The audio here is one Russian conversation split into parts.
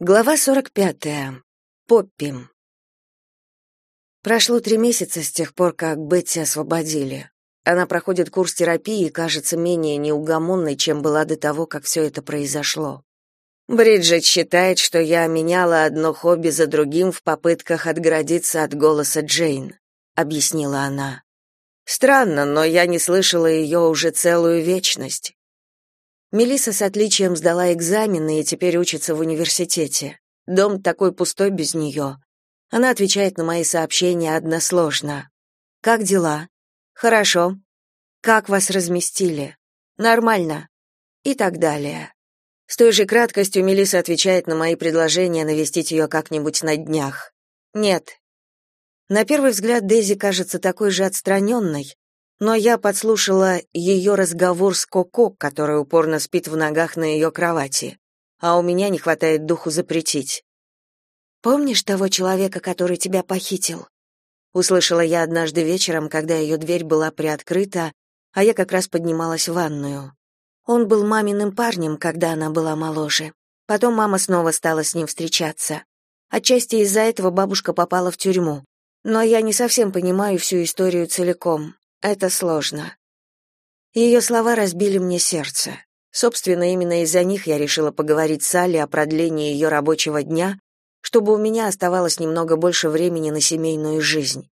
Глава 45. Поппи. Прошло три месяца с тех пор, как Бетти освободили. Она проходит курс терапии и кажется менее неугомонной, чем была до того, как все это произошло. Бриджит считает, что я меняла одно хобби за другим в попытках отгородиться от голоса Джейн, объяснила она. Странно, но я не слышала ее уже целую вечность. Мелиса с отличием сдала экзамены и теперь учится в университете. Дом такой пустой без нее. Она отвечает на мои сообщения односложно. Как дела? Хорошо. Как вас разместили? Нормально. И так далее. С той же краткостью Мелиса отвечает на мои предложения навестить ее как-нибудь на днях. Нет. На первый взгляд Дейзи кажется такой же отстраненной, но я подслушала ее разговор с Коко, которая упорно спит в ногах на ее кровати, а у меня не хватает духу запретить. «Помнишь того человека, который тебя похитил?» Услышала я однажды вечером, когда ее дверь была приоткрыта, а я как раз поднималась в ванную. Он был маминым парнем, когда она была моложе. Потом мама снова стала с ним встречаться. Отчасти из-за этого бабушка попала в тюрьму. Но я не совсем понимаю всю историю целиком. Это сложно. Ее слова разбили мне сердце. Собственно, именно из-за них я решила поговорить с Салли о продлении ее рабочего дня, чтобы у меня оставалось немного больше времени на семейную жизнь.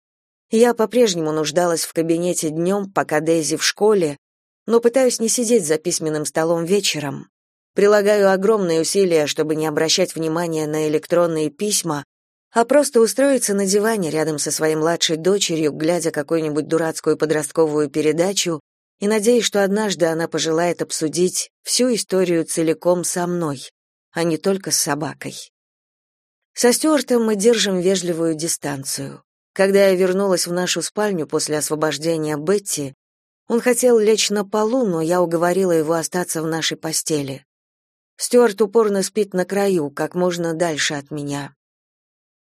Я по-прежнему нуждалась в кабинете днем, пока Дейзи в школе, но пытаюсь не сидеть за письменным столом вечером. Прилагаю огромные усилия, чтобы не обращать внимания на электронные письма, а просто устроиться на диване рядом со своей младшей дочерью, глядя какую-нибудь дурацкую подростковую передачу и надеясь, что однажды она пожелает обсудить всю историю целиком со мной, а не только с собакой. Со Стюартом мы держим вежливую дистанцию. Когда я вернулась в нашу спальню после освобождения Бетти, он хотел лечь на полу, но я уговорила его остаться в нашей постели. Стюарт упорно спит на краю, как можно дальше от меня.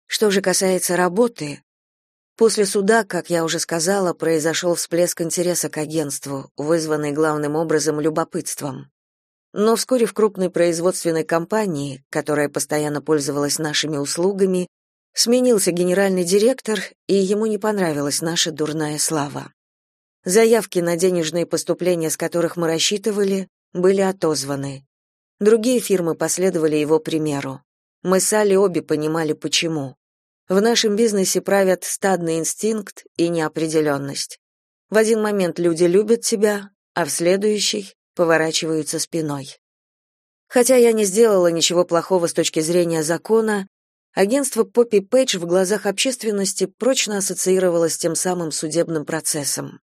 Что же касается работы, после суда, как я уже сказала, произошел всплеск интереса к агентству, вызванный главным образом любопытством. Но вскоре в крупной производственной компании, которая постоянно пользовалась нашими услугами, сменился генеральный директор, и ему не понравилась наша дурная слава. Заявки на денежные поступления, с которых мы рассчитывали, были отозваны. Другие фирмы последовали его примеру. Мы с Али обе понимали, почему. В нашем бизнесе правят стадный инстинкт и неопределенность. В один момент люди любят тебя, а в следующий поворачиваются спиной. Хотя я не сделала ничего плохого с точки зрения закона, агентство Поппи Пейдж в глазах общественности прочно ассоциировалось с тем самым судебным процессом.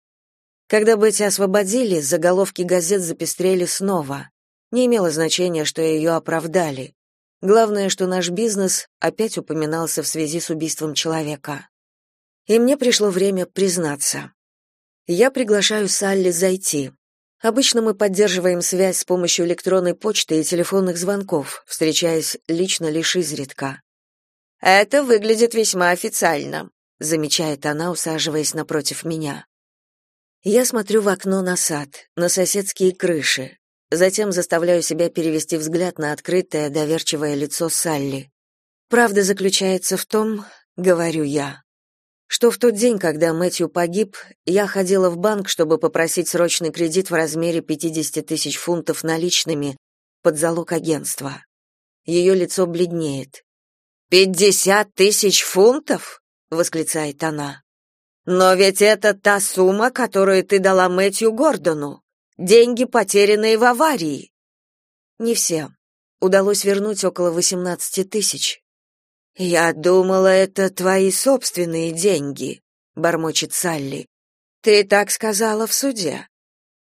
Когда Бетти освободили, заголовки газет запестрели снова. Не имело значения, что ее оправдали. Главное, что наш бизнес опять упоминался в связи с убийством человека. И мне пришло время признаться. Я приглашаю Салли зайти. Обычно мы поддерживаем связь с помощью электронной почты и телефонных звонков, встречаясь лично лишь изредка. Это выглядит весьма официально, замечает она, усаживаясь напротив меня. Я смотрю в окно на сад, на соседские крыши, Затем заставляю себя перевести взгляд на открытое, доверчивое лицо Салли. Правда заключается в том, говорю я, что в тот день, когда Мэтью погиб, я ходила в банк, чтобы попросить срочный кредит в размере 50 тысяч фунтов наличными под залог агентства. Ее лицо бледнеет. «Пятьдесят тысяч фунтов?» — восклицает она. «Но ведь это та сумма, которую ты дала Мэтью Гордону. Деньги, потерянные в аварии. Не все. Удалось вернуть около 18 тысяч. Я думала, это твои собственные деньги, бормочет Салли. Ты так сказала в суде.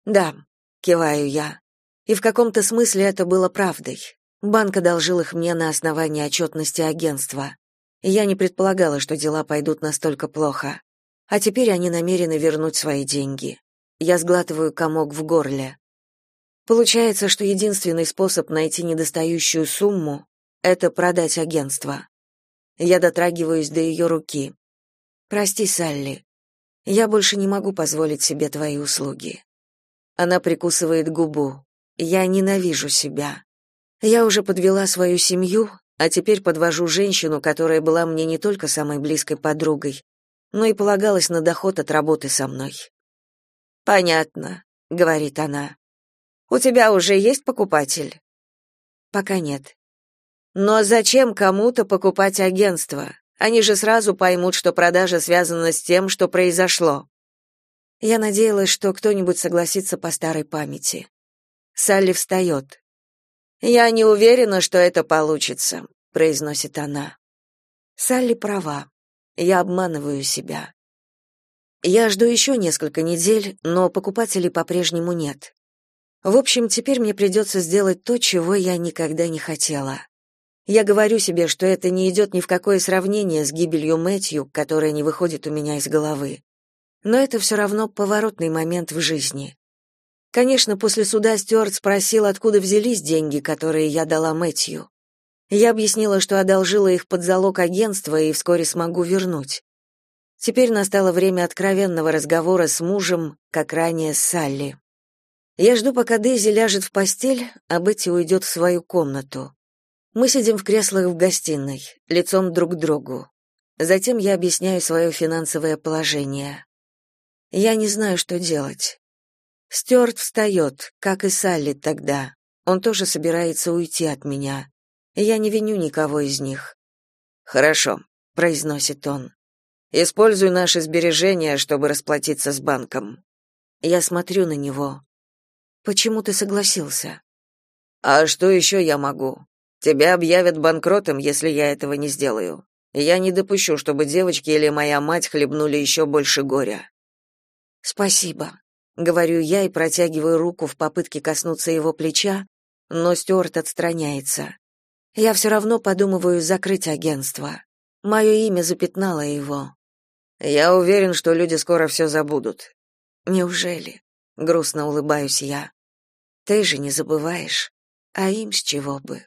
Да, киваю я. И в каком-то смысле это было правдой. Банк одолжил их мне на основании отчетности агентства. Я не предполагала, что дела пойдут настолько плохо. А теперь они намерены вернуть свои деньги. Я сглатываю комок в горле. Получается, что единственный способ найти недостающую сумму — это продать агентство. Я дотрагиваюсь до ее руки. «Прости, Салли. Я больше не могу позволить себе твои услуги». Она прикусывает губу. «Я ненавижу себя. Я уже подвела свою семью, а теперь подвожу женщину, которая была мне не только самой близкой подругой, но и полагалась на доход от работы со мной. Понятно, говорит она. У тебя уже есть покупатель? Пока нет. Но зачем кому-то покупать агентство? Они же сразу поймут, что продажа связана с тем, что произошло. Я надеялась, что кто-нибудь согласится по старой памяти. Салли встает. «Я не уверена, что это получится», — произносит она. Салли права. Я обманываю себя. Я жду еще несколько недель, но покупателей по-прежнему нет. В общем, теперь мне придется сделать то, чего я никогда не хотела. Я говорю себе, что это не идет ни в какое сравнение с гибелью Мэтью, которая не выходит у меня из головы. Но это все равно поворотный момент в жизни. Конечно, после суда Стюарт спросил, откуда взялись деньги, которые я дала Мэтью. Я объяснила, что одолжила их под залог агентства и вскоре смогу вернуть. Теперь настало время откровенного разговора с мужем, как ранее с Салли. Я жду, пока Дейзи ляжет в постель, а Бетти уйдет в свою комнату. Мы сидим в креслах в гостиной, лицом друг к другу. Затем я объясняю свое финансовое положение. Я не знаю, что делать. Стюарт встает, как и Салли тогда. Он тоже собирается уйти от меня. Я не виню никого из них. Хорошо, произносит он. Используй наши сбережения, чтобы расплатиться с банком. Я смотрю на него. Почему ты согласился? А что еще я могу? Тебя объявят банкротом, если я этого не сделаю. Я не допущу, чтобы девочки или моя мать хлебнули еще больше горя. Спасибо, говорю я и протягиваю руку в попытке коснуться его плеча, но Стюарт отстраняется. Я все равно подумываю закрыть агентство. Мое имя запятнало его. Я уверен, что люди скоро все забудут. Неужели? Грустно улыбаюсь я. Ты же не забываешь, а им с чего бы?